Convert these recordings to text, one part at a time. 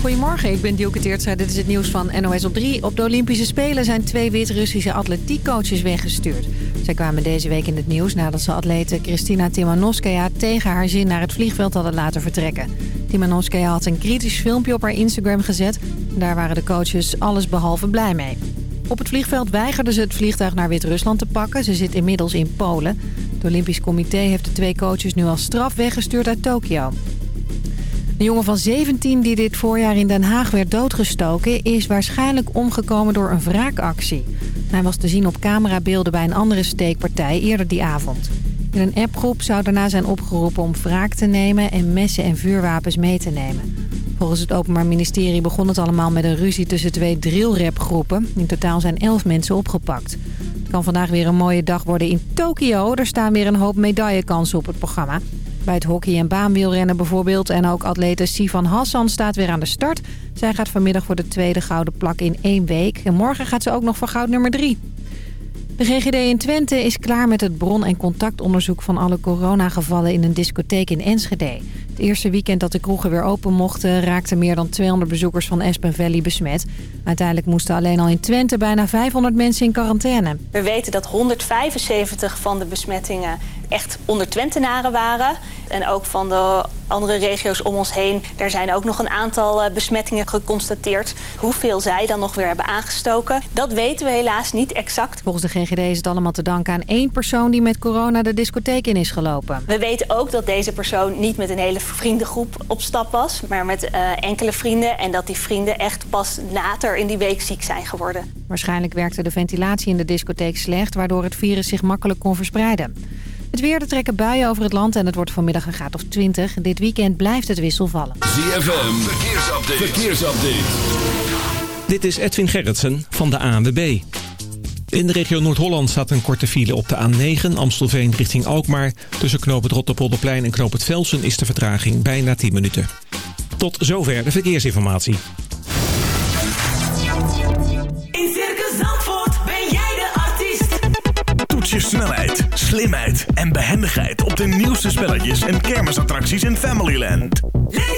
Goedemorgen, ik ben Dielke Teertstra. Dit is het nieuws van NOS op 3. Op de Olympische Spelen zijn twee Wit-Russische atletiekcoaches weggestuurd. Zij kwamen deze week in het nieuws nadat ze atlete Kristina Timanovskaya tegen haar zin naar het vliegveld hadden laten vertrekken. Timanovskaya had een kritisch filmpje op haar Instagram gezet. Daar waren de coaches allesbehalve blij mee. Op het vliegveld weigerden ze het vliegtuig naar Wit-Rusland te pakken. Ze zit inmiddels in Polen. Het Olympisch Comité heeft de twee coaches nu als straf weggestuurd uit Tokio. De jongen van 17 die dit voorjaar in Den Haag werd doodgestoken... is waarschijnlijk omgekomen door een wraakactie. Hij was te zien op camerabeelden bij een andere steekpartij eerder die avond. In een appgroep zou daarna zijn opgeroepen om wraak te nemen... en messen en vuurwapens mee te nemen. Volgens het Openbaar Ministerie begon het allemaal met een ruzie tussen twee drillrapgroepen. In totaal zijn elf mensen opgepakt. Het kan vandaag weer een mooie dag worden in Tokio. Er staan weer een hoop medaillekansen op het programma. Bij het hockey- en baanwielrennen bijvoorbeeld. En ook atlete Sivan Hassan staat weer aan de start. Zij gaat vanmiddag voor de tweede gouden plak in één week. En morgen gaat ze ook nog voor goud nummer drie. De GGD in Twente is klaar met het bron- en contactonderzoek van alle coronagevallen in een discotheek in Enschede. Het eerste weekend dat de kroegen weer open mochten raakten meer dan 200 bezoekers van Aspen Valley besmet. Uiteindelijk moesten alleen al in Twente bijna 500 mensen in quarantaine. We weten dat 175 van de besmettingen echt onder Twentenaren waren. En ook van de andere regio's om ons heen. Er zijn ook nog een aantal eh, besmettingen geconstateerd. Hoeveel zij dan nog weer hebben aangestoken, dat weten we helaas niet exact. Volgens de GGD is het allemaal te danken aan één persoon die met corona de discotheek in is gelopen. We weten ook dat deze persoon niet met een hele vriendengroep op stap was, maar met uh, enkele vrienden. En dat die vrienden echt pas later in die week ziek zijn geworden. Waarschijnlijk werkte de ventilatie in de discotheek slecht, waardoor het virus zich makkelijk kon verspreiden. Het weer, er trekken buien over het land en het wordt vanmiddag een graad of 20. Dit weekend blijft het wisselvallen. ZFM, verkeersupdate. verkeersupdate. Dit is Edwin Gerritsen van de ANWB. In de regio Noord-Holland staat een korte file op de A9 Amstelveen richting Alkmaar. Tussen knoop het Rotterpolderplein en knoop het Velsen is de vertraging bijna 10 minuten. Tot zover de verkeersinformatie. In Circus Zandvoort ben jij de artiest. Toets je snelheid, slimheid en behendigheid op de nieuwste spelletjes en kermisattracties in Familyland. Leef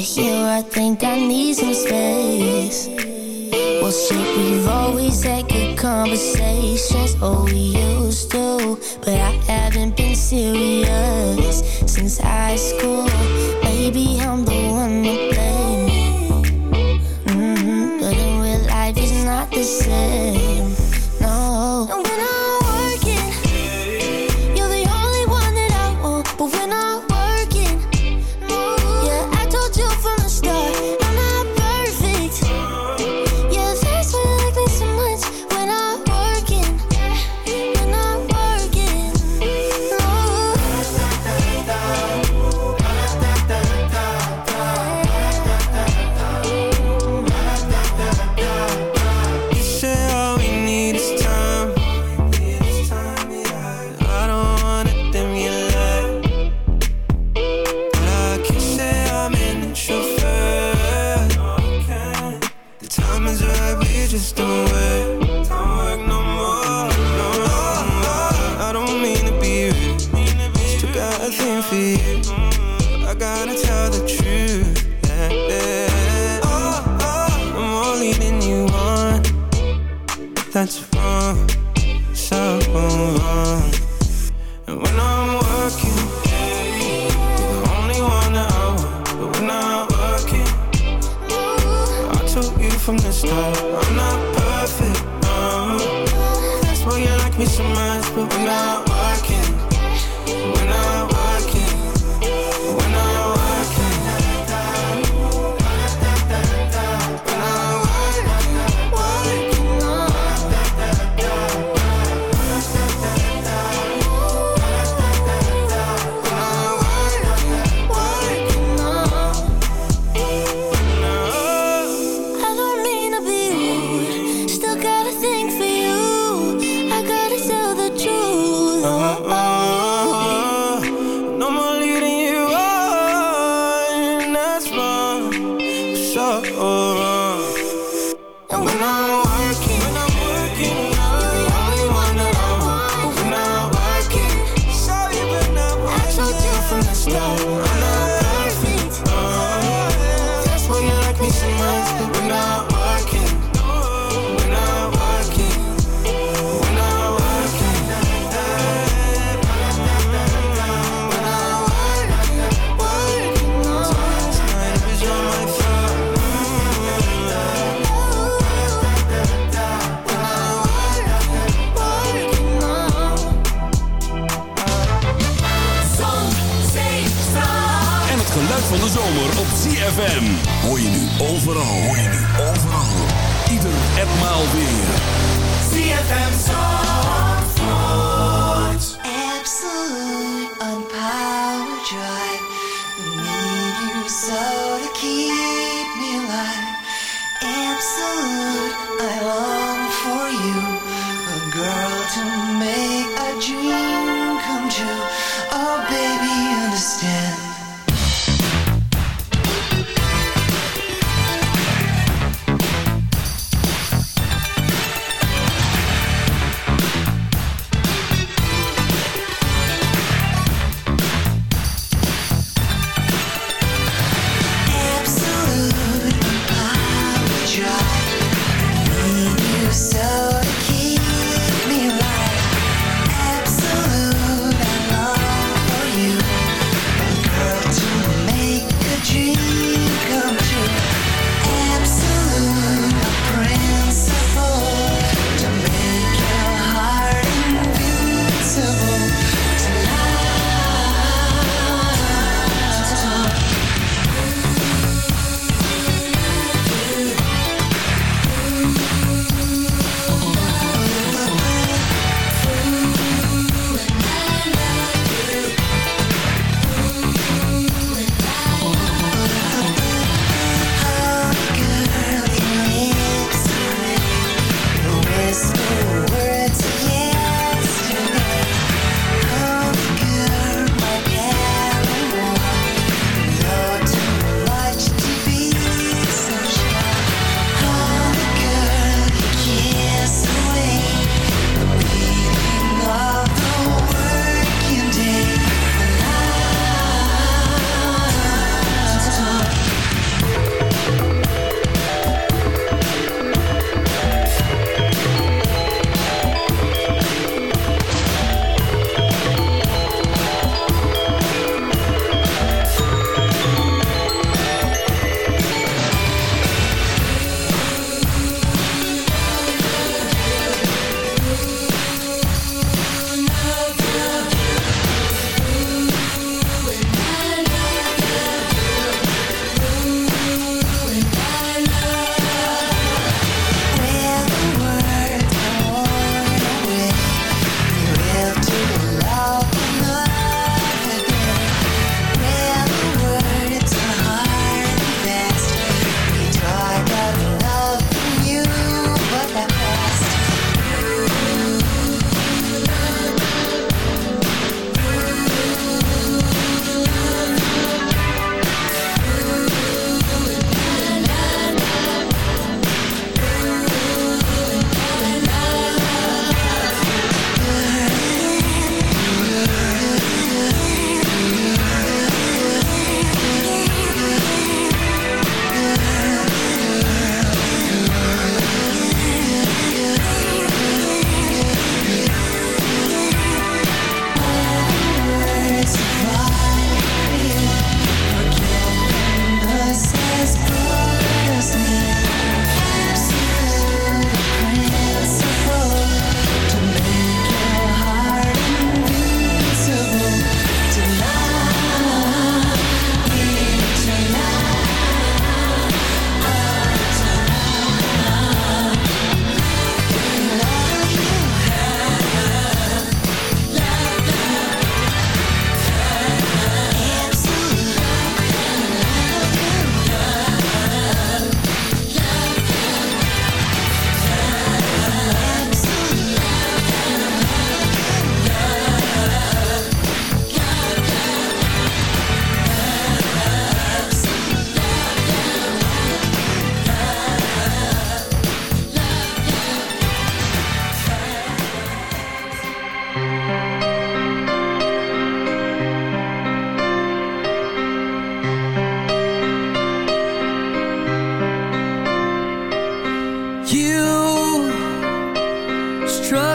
with you, I think I need some space. Well, shit, we've always had good conversations. Oh, we used to, but I haven't been serious since high school. Maybe I'm the one to blame.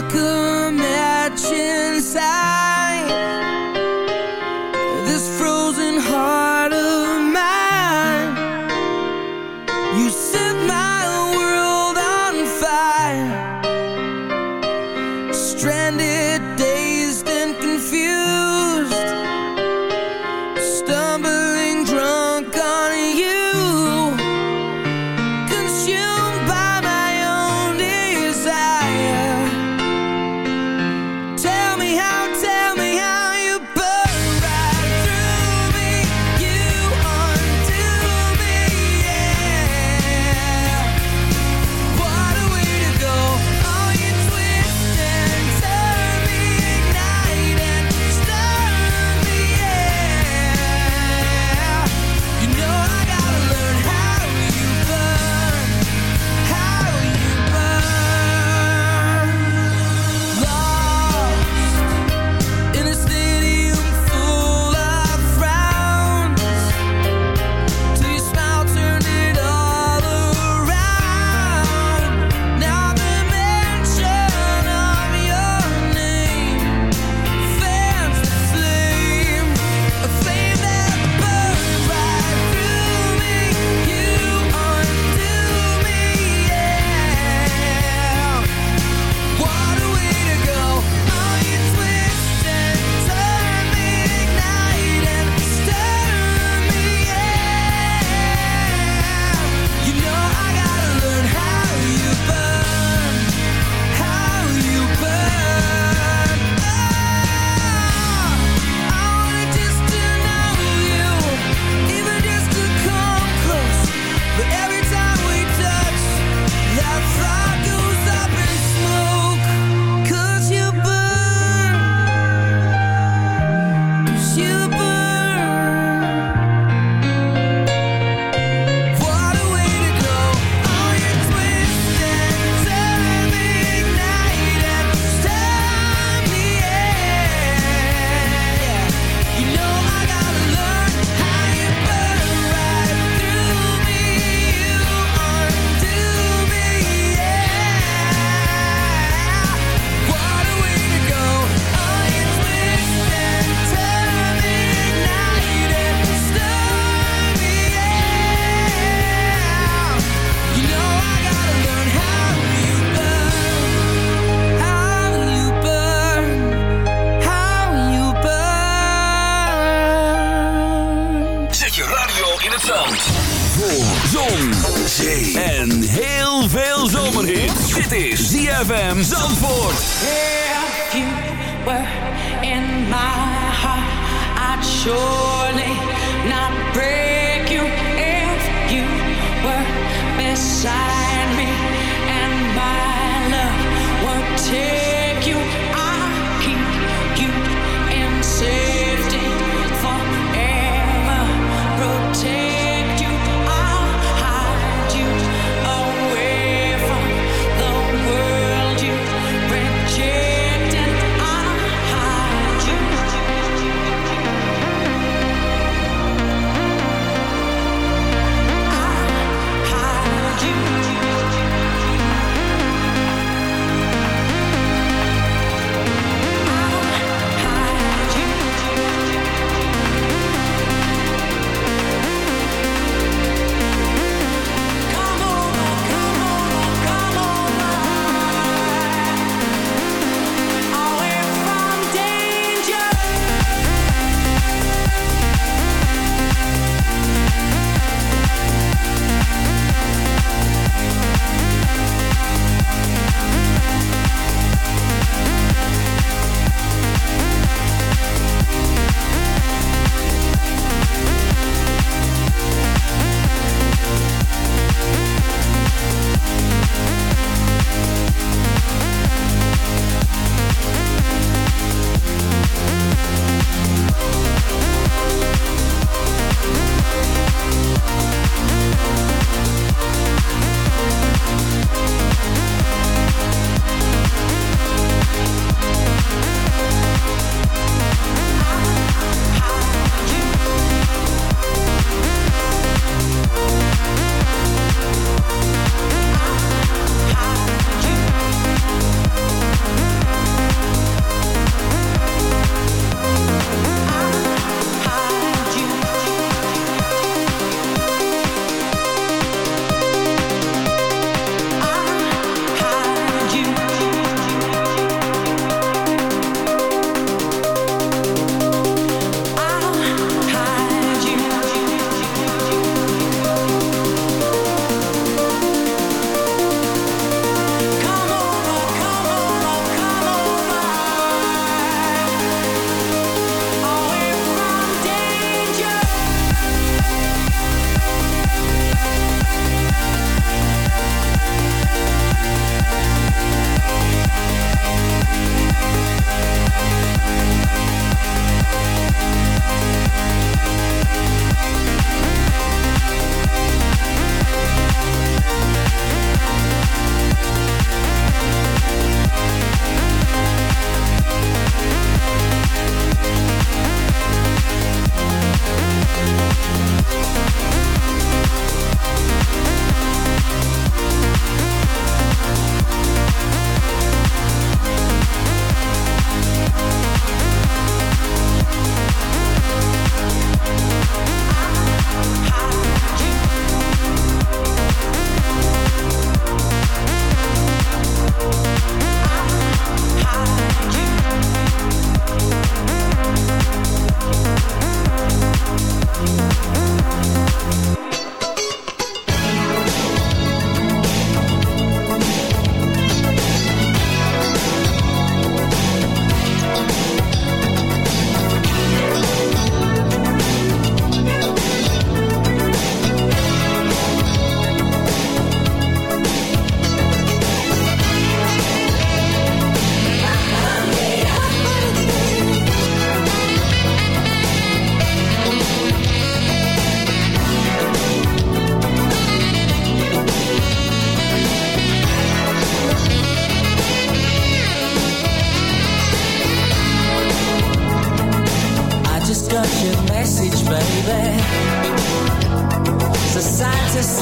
could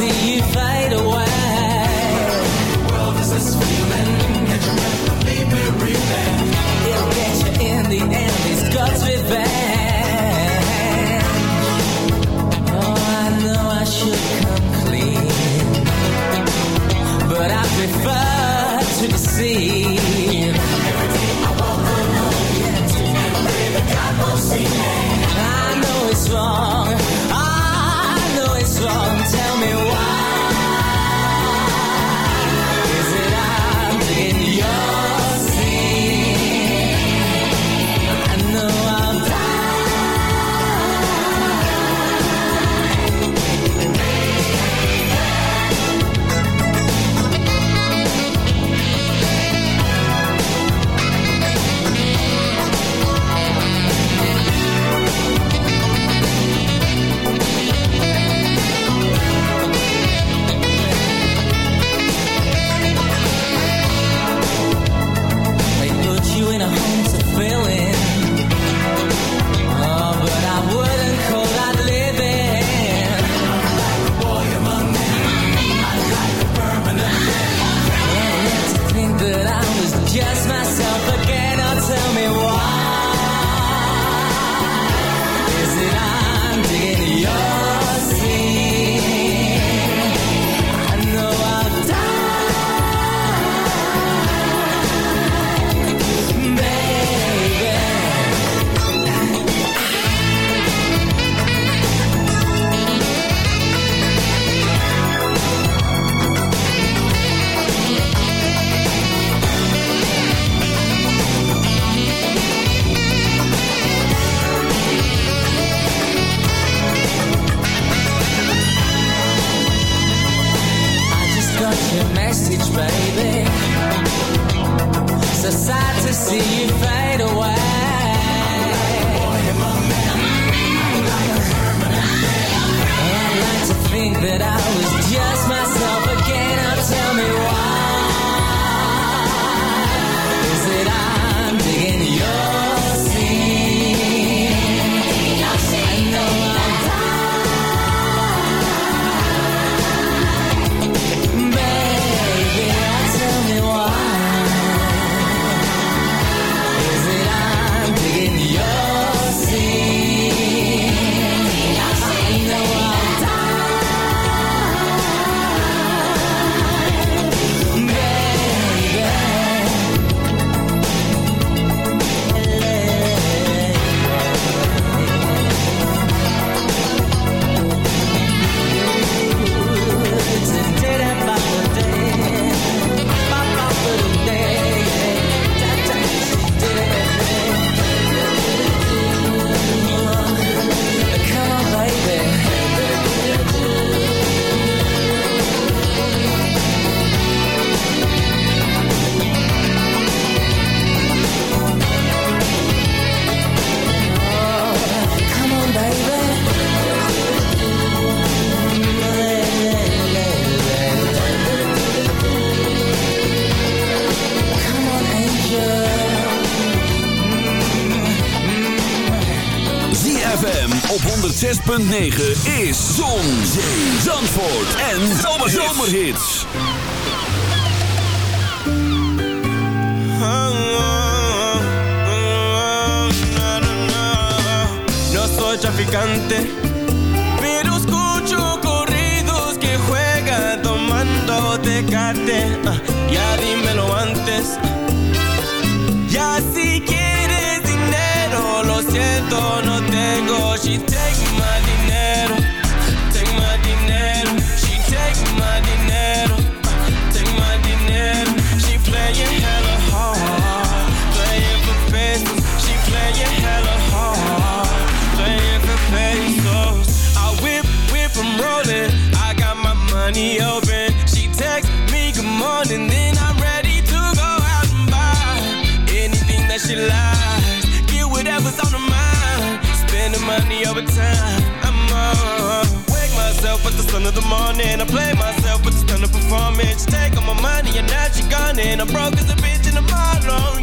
see you fade away. 106.9 is Zon, Zee, Zandvoort en Zomerhits. No soy traficante, pero escucho corridos que juega tomando tecate. Ah, ya dímelo antes, ya I play myself, but it's done a performance. Take all my money and now she gone, and I'm broke as a bitch in the model.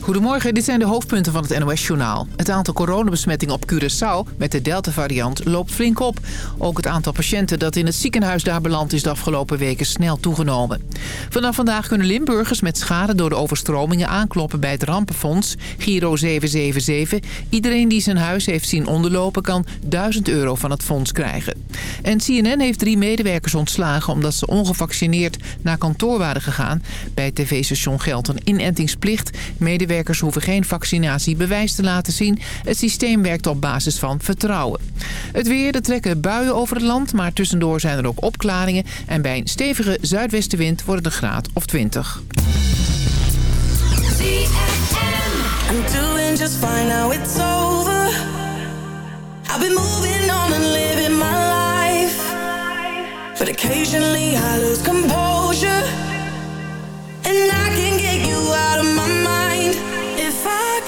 Goedemorgen, dit zijn de hoofdpunten van het NOS-journaal. Het aantal coronabesmettingen op Curaçao met de Delta-variant loopt flink op. Ook het aantal patiënten dat in het ziekenhuis daar beland is de afgelopen weken snel toegenomen. Vanaf vandaag kunnen Limburgers met schade door de overstromingen aankloppen bij het Rampenfonds, Giro 777. Iedereen die zijn huis heeft zien onderlopen kan 1000 euro van het fonds krijgen. En CNN heeft drie medewerkers ontslagen omdat ze ongevaccineerd naar kantoor waren gegaan. Bij het tv-station geldt een inentingsplicht. Medewerkers hoeven geen vaccinatiebewijs te laten zien. Het systeem werkt op basis van vertrouwen. Het weer, er trekken buien over het land, maar tussendoor zijn er ook opklaringen. En bij een stevige zuidwestenwind wordt het een graad of 20. I'm doing just fine now it's over. I've been moving on and living my life. But occasionally I lose composure. And I can get you out of my mind.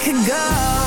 could go.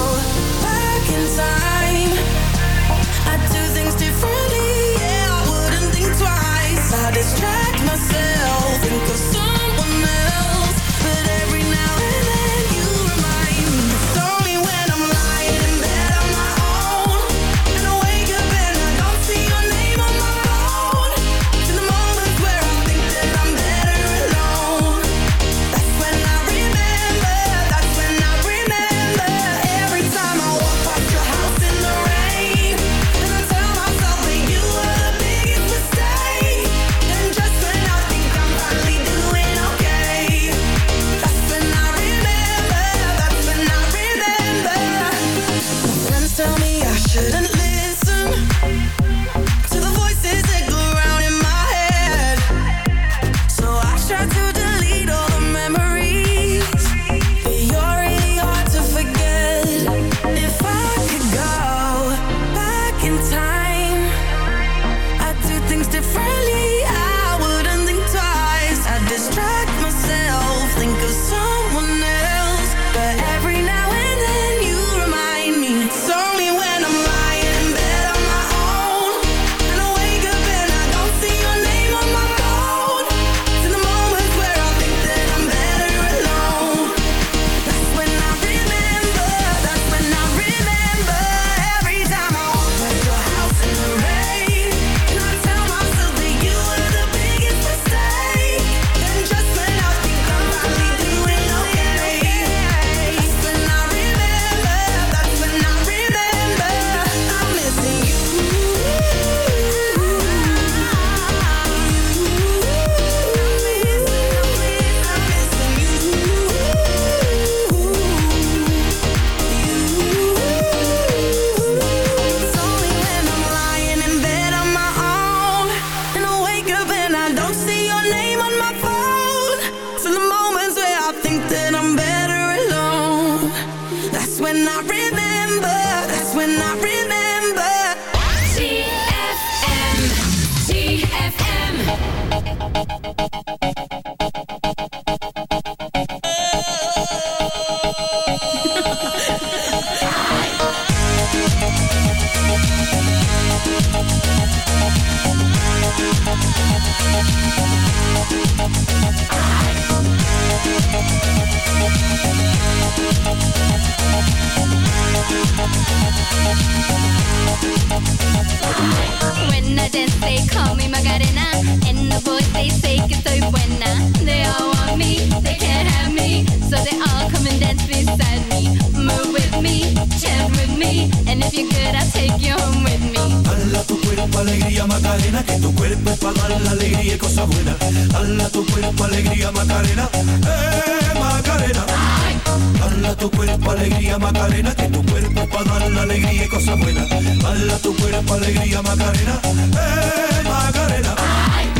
They say que soy buena. They all want me, they can't have me. So they all come and dance beside me. Move with me, chant with me. And if you're I'll take you home with me. Dala tu cuerpo alegría Macarena, que tu cuerpo es dar alegría y cosas buenas. Tu cuerpo alegría Macarena, eh Macarena. Dala tu cuerpo alegría Macarena, que tu cuerpo es dar alegría y cosas buenas. Tu cuerpo alegría Macarena, eh Macarena.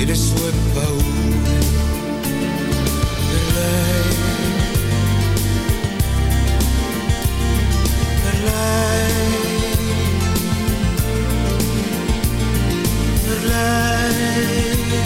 i det sveppa ord Berlin Berlin Berlin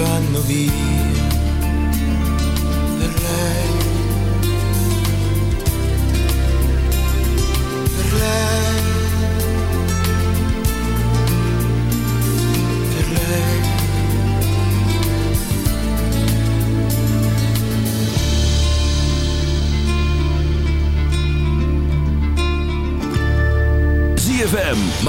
vanno via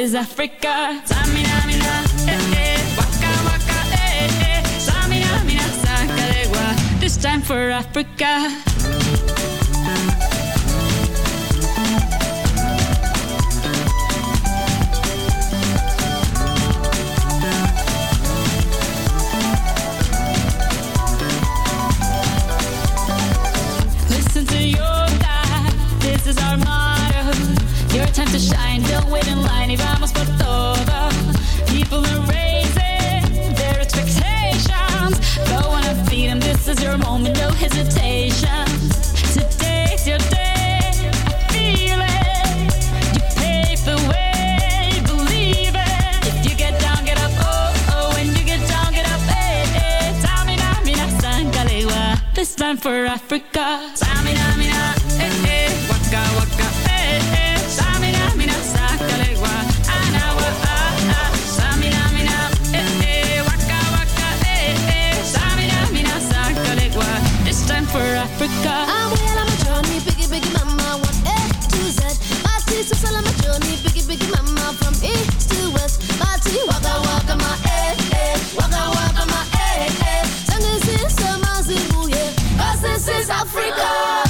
Is Africa. Tamina, mina, eh, eh. Waka, waka, eh, eh. Tamina, mina, sangalewa. This time for Africa. shine. Don't wait in line, y vamos por todo. People are raising their expectations. Go on and feed. This is your moment, no hesitation. Today's your day. I feel it. You pave the way. Believe it. If you get down, get up. Oh, oh, when you get down, get up. Hey, hey. This time for Africa. Tamina. Africa. I'm well on my journey, biggie biggie mama, one A to Z. My sister sell on my journey, biggie biggie mama, from east to west. My tea waka waka my eh eh, waka waka my A, eh eh. Tango is in summer, Zimbabwe. This is Africa.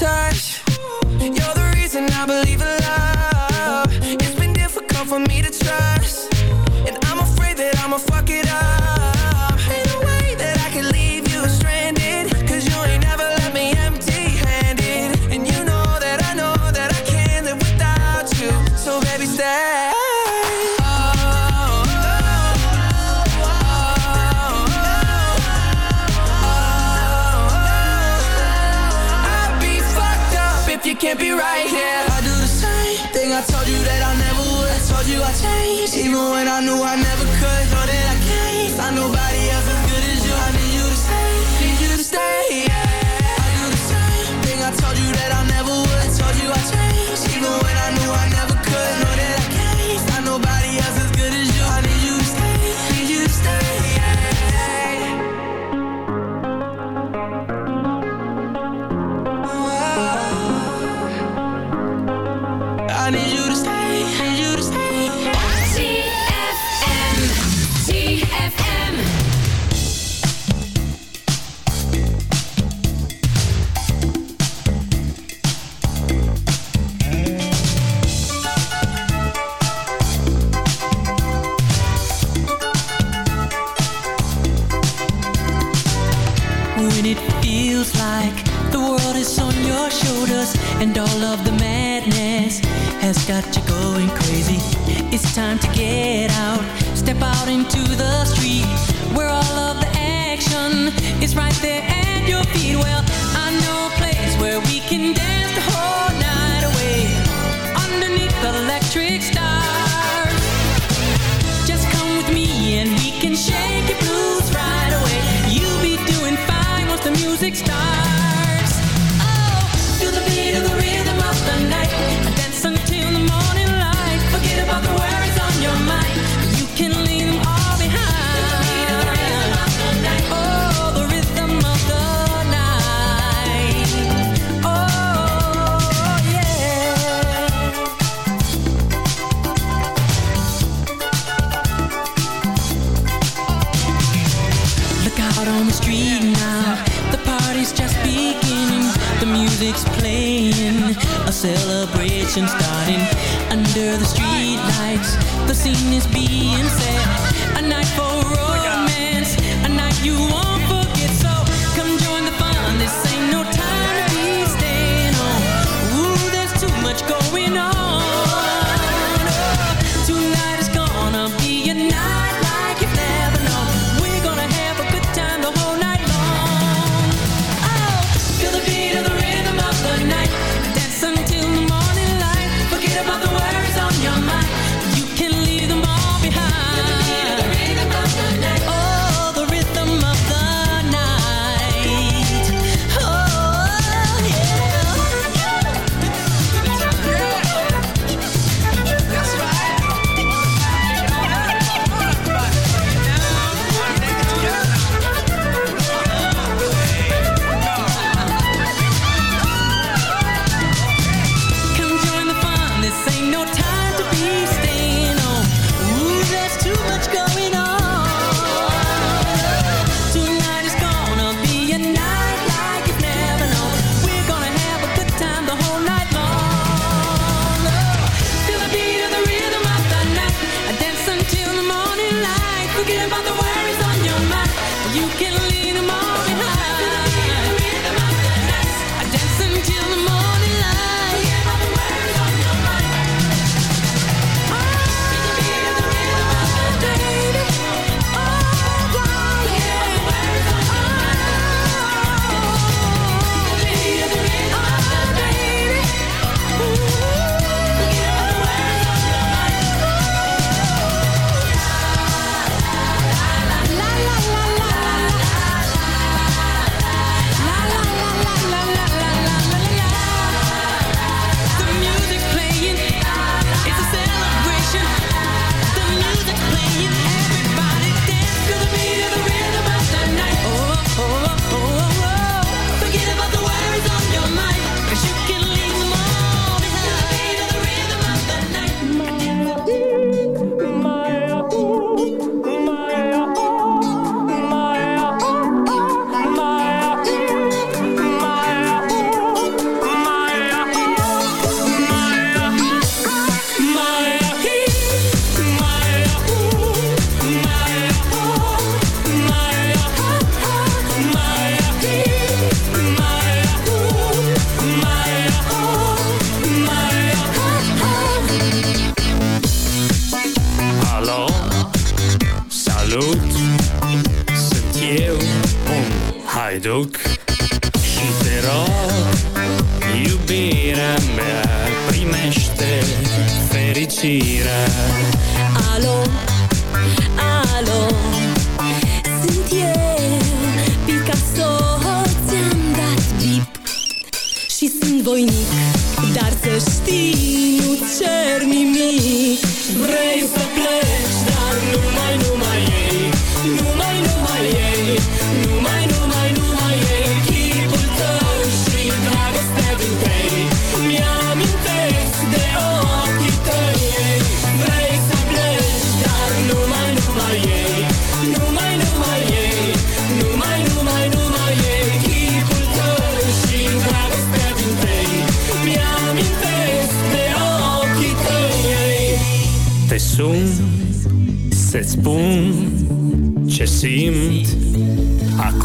time.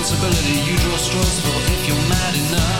responsibility. You draw straws for if you're mad enough.